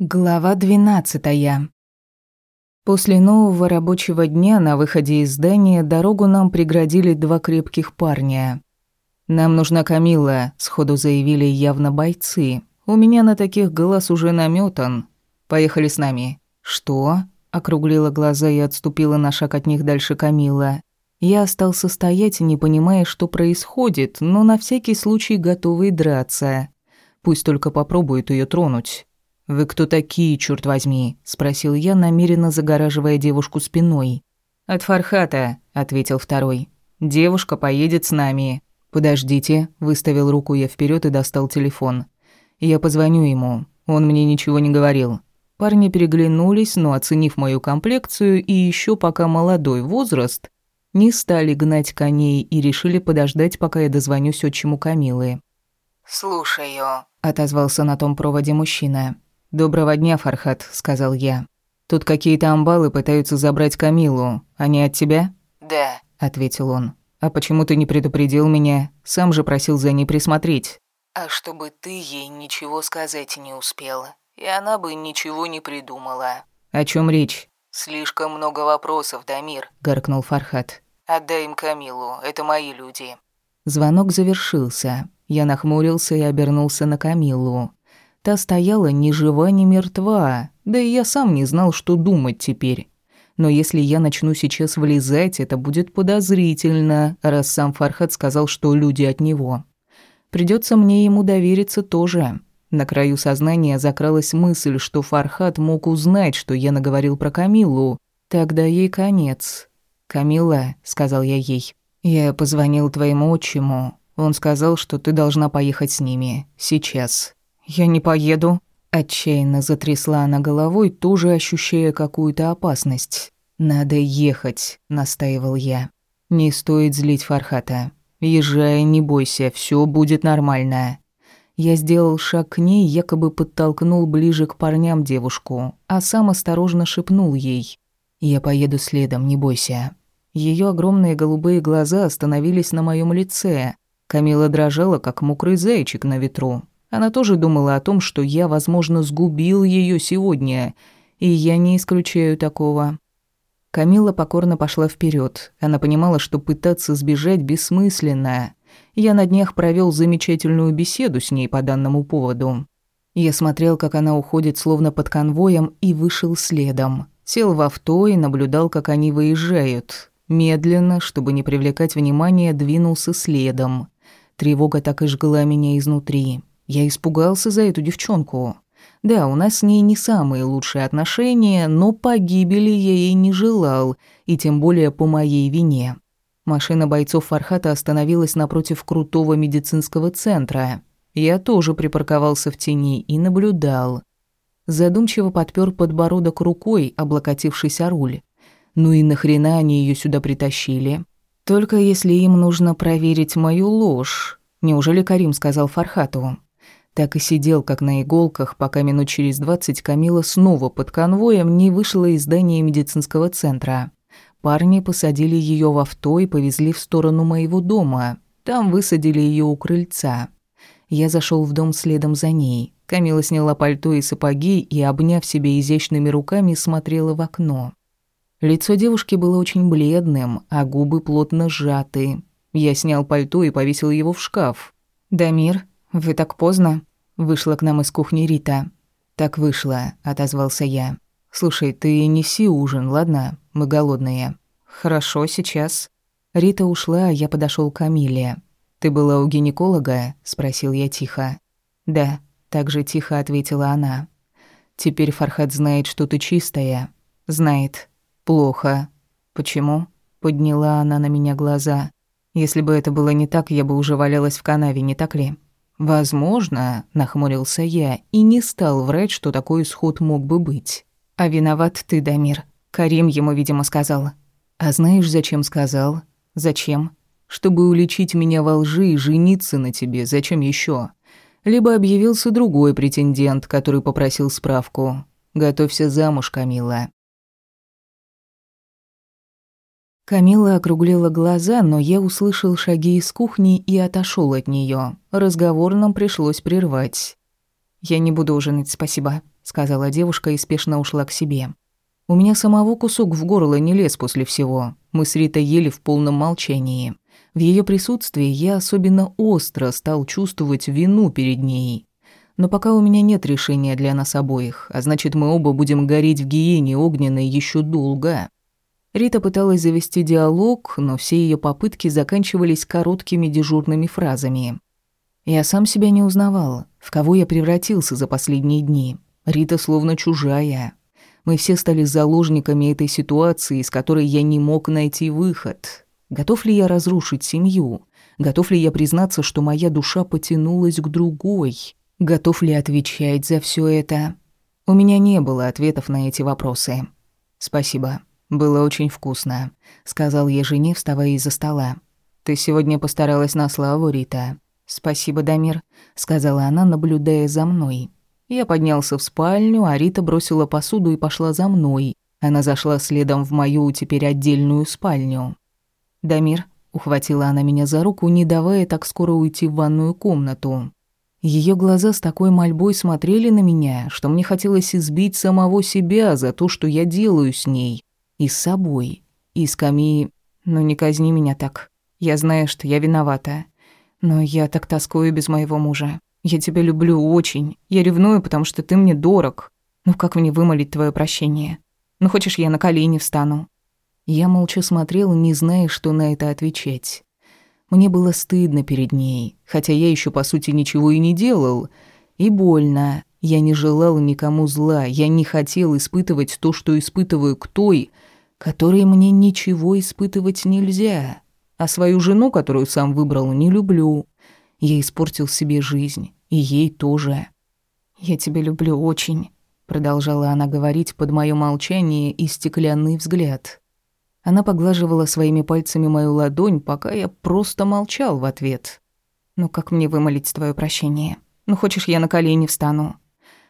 Глава двенадцатая. После нового рабочего дня на выходе из здания дорогу нам преградили два крепких парня. «Нам нужна Камила», — сходу заявили явно бойцы. «У меня на таких глаз уже наметан. Поехали с нами». «Что?» — округлила глаза и отступила на шаг от них дальше Камила. Я остался стоять, не понимая, что происходит, но на всякий случай готовый драться. Пусть только попробует ее тронуть. «Вы кто такие, черт возьми?» – спросил я, намеренно загораживая девушку спиной. «От Фархата», – ответил второй. «Девушка поедет с нами». «Подождите», – выставил руку я вперед и достал телефон. «Я позвоню ему. Он мне ничего не говорил». Парни переглянулись, но, оценив мою комплекцию и еще пока молодой возраст, не стали гнать коней и решили подождать, пока я дозвонюсь отчиму Камилы. «Слушаю», — отозвался на том проводе мужчина. «Доброго дня, Фархат», — сказал я. «Тут какие-то амбалы пытаются забрать Камилу. Они от тебя?» «Да», — ответил он. «А почему ты не предупредил меня? Сам же просил за ней присмотреть». «А чтобы ты ей ничего сказать не успела, и она бы ничего не придумала». «О чем речь?» «Слишком много вопросов, Дамир», — гаркнул Фархат. «Отдай им Камилу, это мои люди». Звонок завершился. Я нахмурился и обернулся на Камилу. Та стояла ни жива, ни мертва, да и я сам не знал, что думать теперь. Но если я начну сейчас влезать, это будет подозрительно, раз сам Фархад сказал, что люди от него. Придется мне ему довериться тоже. На краю сознания закралась мысль, что Фархад мог узнать, что я наговорил про Камилу. Тогда ей конец. «Камила», — сказал я ей, — «я позвонил твоему отчиму. Он сказал, что ты должна поехать с ними. Сейчас. «Я не поеду». Отчаянно затрясла она головой, тоже ощущая какую-то опасность. «Надо ехать», — настаивал я. «Не стоит злить Фархата. Езжай, не бойся, все будет нормально». Я сделал шаг к ней, якобы подтолкнул ближе к парням девушку, а сам осторожно шепнул ей. «Я поеду следом, не бойся». Ее огромные голубые глаза остановились на моем лице. Камила дрожала, как мокрый зайчик на ветру. Она тоже думала о том, что я, возможно, сгубил ее сегодня, и я не исключаю такого. Камила покорно пошла вперед. Она понимала, что пытаться сбежать бессмысленно. Я на днях провел замечательную беседу с ней по данному поводу. Я смотрел, как она уходит словно под конвоем, и вышел следом. Сел в авто и наблюдал, как они выезжают. Медленно, чтобы не привлекать внимания, двинулся следом. Тревога так и жгла меня изнутри. Я испугался за эту девчонку. Да, у нас с ней не самые лучшие отношения, но погибели я ей не желал, и тем более по моей вине. Машина бойцов Фархата остановилась напротив крутого медицинского центра. Я тоже припарковался в тени и наблюдал. Задумчиво подпер подбородок рукой, облокотившись о руль. Ну и нахрена они ее сюда притащили? Только если им нужно проверить мою ложь. Неужели Карим сказал Фархату? Так и сидел, как на иголках, пока минут через двадцать Камила снова под конвоем не вышла из здания медицинского центра. Парни посадили ее в авто и повезли в сторону моего дома. Там высадили ее у крыльца. Я зашел в дом следом за ней. Камила сняла пальто и сапоги и, обняв себя изящными руками, смотрела в окно. Лицо девушки было очень бледным, а губы плотно сжаты. Я снял пальто и повесил его в шкаф. «Дамир, «Вы так поздно?» Вышла к нам из кухни Рита. «Так вышло», — отозвался я. «Слушай, ты неси ужин, ладно? Мы голодные». «Хорошо, сейчас». Рита ушла, а я подошел к Камиле. «Ты была у гинеколога?» — спросил я тихо. «Да», — так же тихо ответила она. «Теперь Фархад знает, что ты чистая». «Знает». «Плохо». «Почему?» — подняла она на меня глаза. «Если бы это было не так, я бы уже валялась в канаве, не так ли?» «Возможно», — нахмурился я и не стал врать, что такой исход мог бы быть. «А виноват ты, Дамир», — Карим ему, видимо, сказал. «А знаешь, зачем сказал? Зачем? Чтобы уличить меня во лжи и жениться на тебе, зачем еще? Либо объявился другой претендент, который попросил справку. Готовься замуж, Камила. Камила округлила глаза, но я услышал шаги из кухни и отошел от нее. Разговор нам пришлось прервать. «Я не буду ужинать, спасибо», — сказала девушка и спешно ушла к себе. У меня самого кусок в горло не лез после всего. Мы с Ритой ели в полном молчании. В ее присутствии я особенно остро стал чувствовать вину перед ней. Но пока у меня нет решения для нас обоих, а значит, мы оба будем гореть в гиене огненной еще долго. Рита пыталась завести диалог, но все ее попытки заканчивались короткими дежурными фразами. Я сам себя не узнавал, в кого я превратился за последние дни. Рита словно чужая. Мы все стали заложниками этой ситуации, из которой я не мог найти выход. Готов ли я разрушить семью? Готов ли я признаться, что моя душа потянулась к другой? Готов ли отвечать за все это? У меня не было ответов на эти вопросы. Спасибо. Было очень вкусно, сказал я жене, вставая из-за стола. Ты сегодня постаралась на славу, Рита. Спасибо, Дамир, сказала она, наблюдая за мной. Я поднялся в спальню, а Рита бросила посуду и пошла за мной. Она зашла следом в мою теперь отдельную спальню. «Дамир», — ухватила она меня за руку, не давая так скоро уйти в ванную комнату. Ее глаза с такой мольбой смотрели на меня, что мне хотелось избить самого себя за то, что я делаю с ней. И с собой. И с Ками... Ну не казни меня так. Я знаю, что я виновата. Но я так тоскую без моего мужа. Я тебя люблю очень. Я ревную, потому что ты мне дорог. Ну как мне вымолить твое прощение? Ну хочешь, я на колени встану?» Я молча смотрел, не зная, что на это отвечать. Мне было стыдно перед ней, хотя я еще по сути ничего и не делал. И больно. Я не желал никому зла, я не хотел испытывать то, что испытываю к той, которой мне ничего испытывать нельзя. А свою жену, которую сам выбрал, не люблю. Я испортил себе жизнь, и ей тоже. «Я тебя люблю очень», — продолжала она говорить под моё молчание и стеклянный взгляд. Она поглаживала своими пальцами мою ладонь, пока я просто молчал в ответ. «Ну как мне вымолить твое прощение? Ну хочешь, я на колени встану?»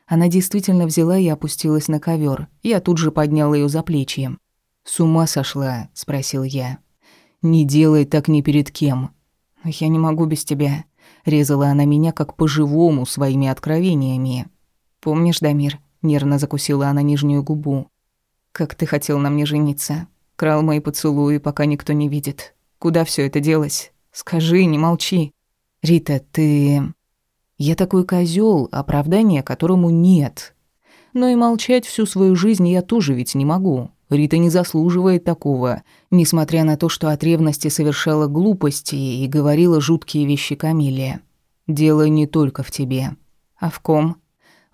Она действительно взяла и опустилась на ковер. Я тут же поднял ее за плечи. «С ума сошла?» – спросил я. «Не делай так ни перед кем». «Я не могу без тебя», – резала она меня как по-живому своими откровениями. «Помнишь, Дамир?» – нервно закусила она нижнюю губу. «Как ты хотел на мне жениться? Крал мои поцелуи, пока никто не видит. Куда все это делось? Скажи, не молчи. Рита, ты... Я такой козел, оправдания которому нет. Но и молчать всю свою жизнь я тоже ведь не могу. Рита не заслуживает такого, несмотря на то, что от ревности совершала глупости и говорила жуткие вещи Камиле. Дело не только в тебе. А в ком?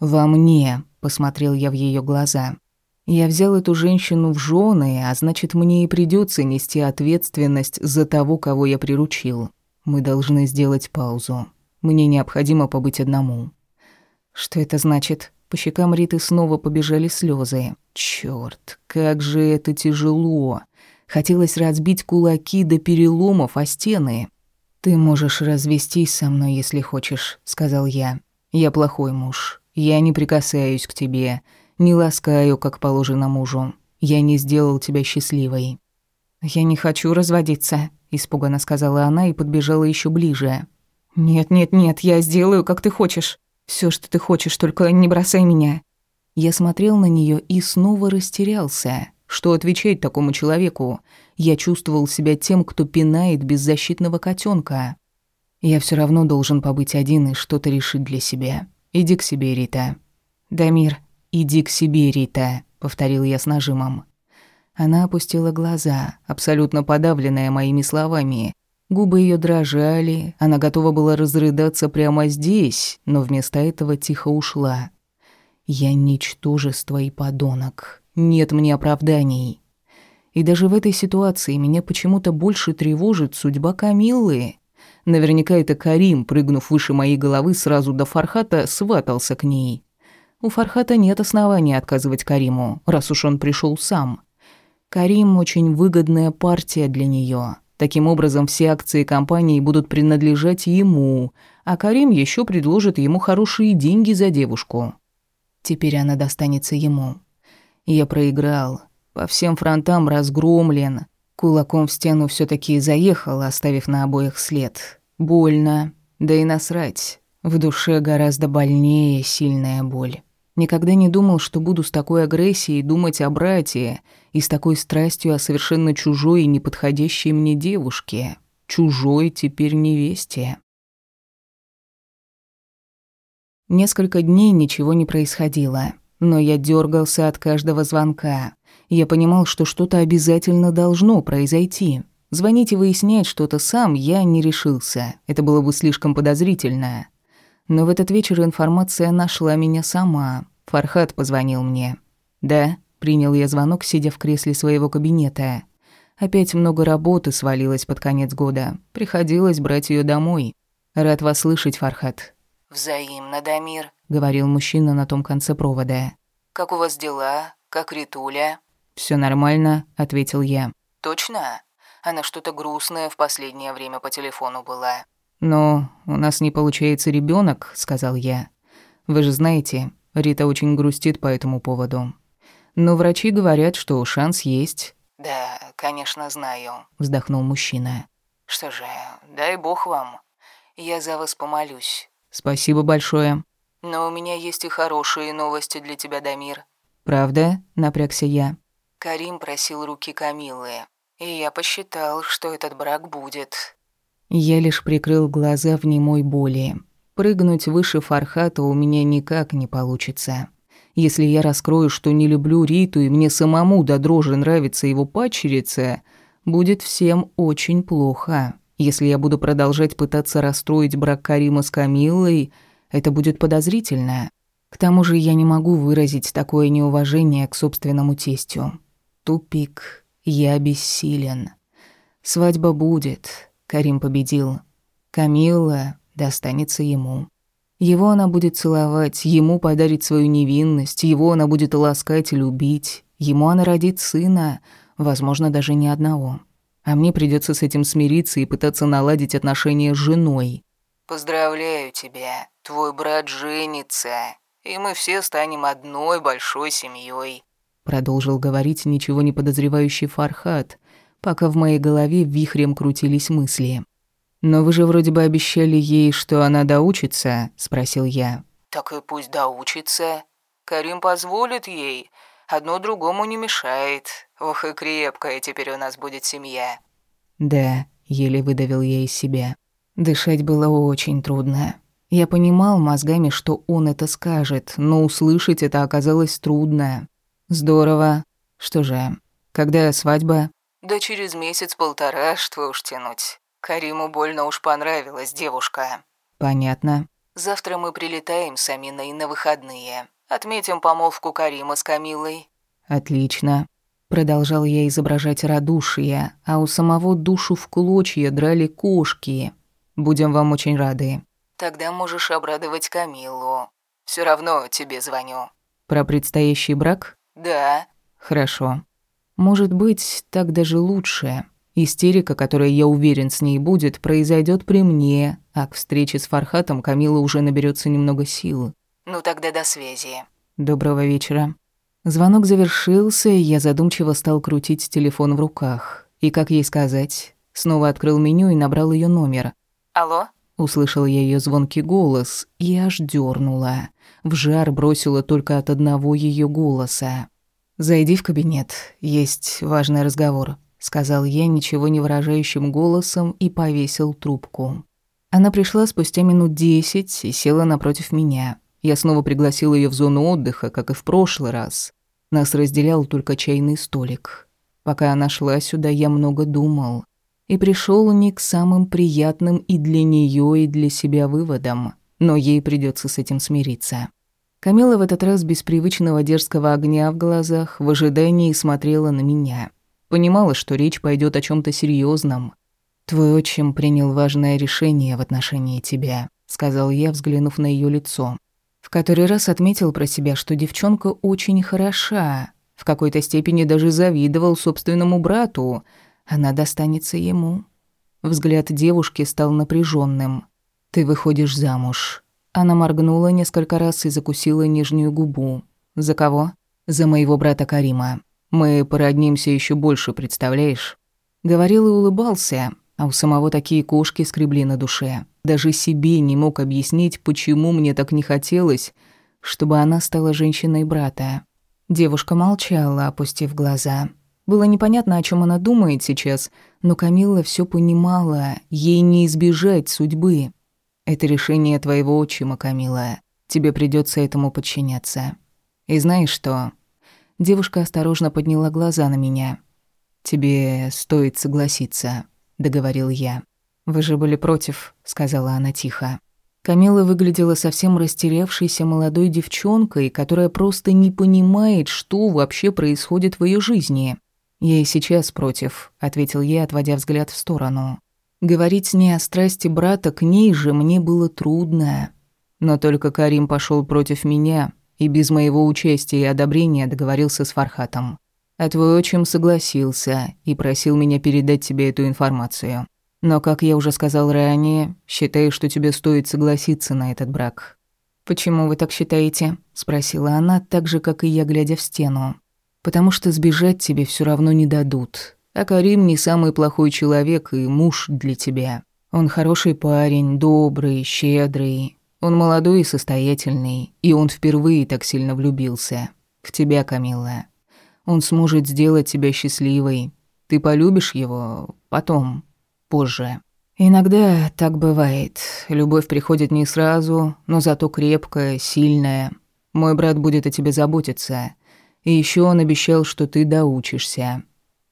Во мне, посмотрел я в ее глаза. Я взял эту женщину в жены, а значит, мне и придется нести ответственность за того, кого я приручил. Мы должны сделать паузу. Мне необходимо побыть одному. Что это значит? По щекам Риты снова побежали слезы. Черт, как же это тяжело. Хотелось разбить кулаки до переломов о стены. «Ты можешь развестись со мной, если хочешь», — сказал я. «Я плохой муж. Я не прикасаюсь к тебе. Не ласкаю, как положено мужу. Я не сделал тебя счастливой». «Я не хочу разводиться», — испуганно сказала она и подбежала еще ближе. «Нет, нет, нет, я сделаю, как ты хочешь. Все, что ты хочешь, только не бросай меня». Я смотрел на нее и снова растерялся. Что отвечать такому человеку? Я чувствовал себя тем, кто пинает беззащитного котенка. Я все равно должен побыть один и что-то решить для себя. Иди к себе, Рита. Дамир, «Иди к себе, Рита», — повторил я с нажимом. Она опустила глаза, абсолютно подавленная моими словами. Губы ее дрожали, она готова была разрыдаться прямо здесь, но вместо этого тихо ушла. «Я ничтожество и подонок. Нет мне оправданий». И даже в этой ситуации меня почему-то больше тревожит судьба Камиллы. Наверняка это Карим, прыгнув выше моей головы сразу до Фархата, сватался к ней. У Фархата нет оснований отказывать Кариму, раз уж он пришел сам. Карим очень выгодная партия для нее. Таким образом, все акции компании будут принадлежать ему, а Карим еще предложит ему хорошие деньги за девушку. Теперь она достанется ему. Я проиграл. По всем фронтам разгромлен. Кулаком в стену все таки заехал, оставив на обоих след. Больно. Да и насрать. В душе гораздо больнее сильная боль. Никогда не думал, что буду с такой агрессией думать о брате и с такой страстью о совершенно чужой и неподходящей мне девушке, чужой теперь невесте. Несколько дней ничего не происходило, но я дергался от каждого звонка. Я понимал, что что-то обязательно должно произойти. Звонить и выяснять что-то сам я не решился. Это было бы слишком подозрительно. Но в этот вечер информация нашла меня сама. Фархат позвонил мне. «Да», — принял я звонок, сидя в кресле своего кабинета. Опять много работы свалилось под конец года. Приходилось брать ее домой. «Рад вас слышать, Фархат». «Взаимно, Дамир», — говорил мужчина на том конце провода. «Как у вас дела? Как Ритуля?» Все нормально», — ответил я. «Точно? Она что-то грустная в последнее время по телефону была». «Но у нас не получается ребенок, сказал я. «Вы же знаете, Рита очень грустит по этому поводу. Но врачи говорят, что шанс есть. Да, конечно, знаю, вздохнул мужчина. Что же, дай бог вам. Я за вас помолюсь. Спасибо большое. Но у меня есть и хорошие новости для тебя, Дамир. Правда? напрягся я. Карим просил руки Камилы, и я посчитал, что этот брак будет. Я лишь прикрыл глаза в немой боли. Прыгнуть выше Фархата у меня никак не получится. Если я раскрою, что не люблю Риту и мне самому до дрожи нравится его падчерица, будет всем очень плохо. Если я буду продолжать пытаться расстроить брак Карима с Камиллой, это будет подозрительно. К тому же я не могу выразить такое неуважение к собственному тестю. Тупик. Я бессилен. Свадьба будет. Карим победил. Камилла достанется ему. Его она будет целовать, ему подарит свою невинность, его она будет ласкать и любить, ему она родит сына, возможно, даже не одного. А мне придется с этим смириться и пытаться наладить отношения с женой. «Поздравляю тебя, твой брат женится, и мы все станем одной большой семьей. продолжил говорить ничего не подозревающий Фархат, пока в моей голове вихрем крутились мысли. «Но вы же вроде бы обещали ей, что она доучится?» – спросил я. «Так и пусть доучится. Карим позволит ей. Одно другому не мешает. Ох и крепкая теперь у нас будет семья». «Да», – еле выдавил я из себя. Дышать было очень трудно. Я понимал мозгами, что он это скажет, но услышать это оказалось трудно. «Здорово. Что же, когда свадьба?» «Да через месяц-полтора, что уж тянуть. Кариму больно уж понравилась девушка. Понятно. Завтра мы прилетаем с Аминой на выходные. Отметим помолвку Карима с Камилой. Отлично. Продолжал я изображать радушие, а у самого душу в клочья драли кошки. Будем вам очень рады. Тогда можешь обрадовать Камилу. Все равно тебе звоню. Про предстоящий брак? Да. Хорошо. Может быть, так даже лучше. Истерика, которая, я уверен, с ней будет, произойдет при мне, а к встрече с Фархатом Камила уже наберется немного сил. Ну тогда до связи. Доброго вечера. Звонок завершился, и я задумчиво стал крутить телефон в руках. И как ей сказать? Снова открыл меню и набрал ее номер. Алло? Услышал я ее звонкий голос и аж дернула. В жар бросила только от одного ее голоса. «Зайди в кабинет, есть важный разговор», сказал я ничего не выражающим голосом и повесил трубку. Она пришла спустя минут десять и села напротив меня. Я снова пригласил ее в зону отдыха, как и в прошлый раз. Нас разделял только чайный столик. Пока она шла сюда, я много думал. И пришел не к самым приятным и для нее, и для себя выводам. Но ей придется с этим смириться. Камила в этот раз без привычного дерзкого огня в глазах в ожидании смотрела на меня. Понимала, что речь пойдет о чем то серьезном. «Твой отчим принял важное решение в отношении тебя», — сказал я, взглянув на ее лицо. В который раз отметил про себя, что девчонка очень хороша. В какой-то степени даже завидовал собственному брату. Она достанется ему. Взгляд девушки стал напряженным. «Ты выходишь замуж». Она моргнула несколько раз и закусила нижнюю губу. «За кого?» «За моего брата Карима. Мы породнимся еще больше, представляешь?» Говорил и улыбался, А у самого такие кошки скребли на душе. Даже себе не мог объяснить, почему мне так не хотелось, чтобы она стала женщиной брата. Девушка молчала, опустив глаза. Было непонятно, о чем она думает сейчас, но Камилла все понимала, ей не избежать судьбы. Это решение твоего отчима, Камила. Тебе придется этому подчиняться. И знаешь что? Девушка осторожно подняла глаза на меня. Тебе стоит согласиться, договорил я. Вы же были против, сказала она тихо. Камила выглядела совсем растерявшейся молодой девчонкой, которая просто не понимает, что вообще происходит в ее жизни. «Я и сейчас против», — ответил я, отводя взгляд в сторону. Говорить с ней о страсти брата к ней же мне было трудно. Но только Карим пошел против меня и без моего участия и одобрения договорился с Фархатом. А твой отчим согласился и просил меня передать тебе эту информацию. Но, как я уже сказал ранее, считаю, что тебе стоит согласиться на этот брак». «Почему вы так считаете?» – спросила она, так же, как и я, глядя в стену. «Потому что сбежать тебе все равно не дадут. А Карим не самый плохой человек и муж для тебя. Он хороший парень, добрый, щедрый. Он молодой и состоятельный, и он впервые так сильно влюбился. В тебя, Камилла. Он сможет сделать тебя счастливой. Ты полюбишь его потом, позже. Иногда так бывает. Любовь приходит не сразу, но зато крепкая, сильная. Мой брат будет о тебе заботиться. И еще он обещал, что ты доучишься.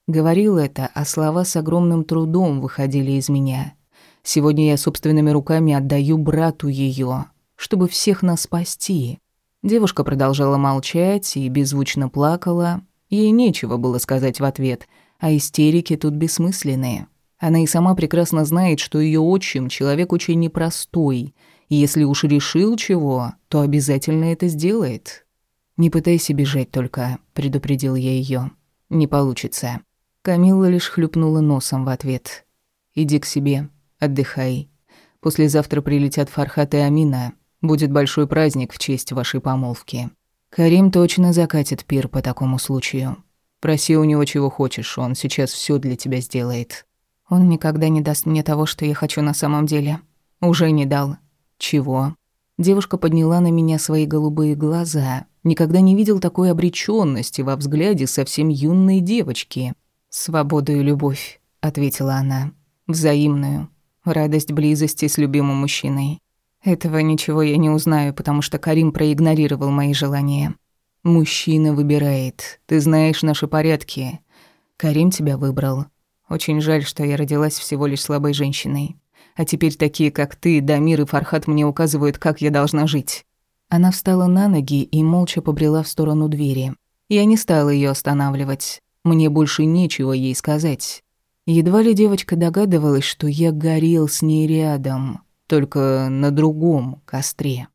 Говорил это, а слова с огромным трудом выходили из меня. Сегодня я собственными руками отдаю брату ее, чтобы всех нас спасти. Девушка продолжала молчать и беззвучно плакала. Ей нечего было сказать в ответ, а истерики тут бессмысленные. Она и сама прекрасно знает, что ее отчим человек очень непростой, и если уж решил чего, то обязательно это сделает. «Не пытайся бежать только», — предупредил я ее. «Не получится». Камилла лишь хлюпнула носом в ответ. «Иди к себе, отдыхай. Послезавтра прилетят Фархат и Амина. Будет большой праздник в честь вашей помолвки. Карим точно закатит пир по такому случаю. Проси у него чего хочешь, он сейчас все для тебя сделает». Он никогда не даст мне того, что я хочу на самом деле. Уже не дал. Чего? Девушка подняла на меня свои голубые глаза. Никогда не видел такой обречённости во взгляде совсем юной девочки. «Свободу и любовь», — ответила она. «Взаимную. Радость близости с любимым мужчиной. Этого ничего я не узнаю, потому что Карим проигнорировал мои желания. Мужчина выбирает. Ты знаешь наши порядки. Карим тебя выбрал. Очень жаль, что я родилась всего лишь слабой женщиной. А теперь такие, как ты, Дамир и Фархат мне указывают, как я должна жить». Она встала на ноги и молча побрела в сторону двери. Я не стала ее останавливать. Мне больше нечего ей сказать. Едва ли девочка догадывалась, что я горел с ней рядом, только на другом костре.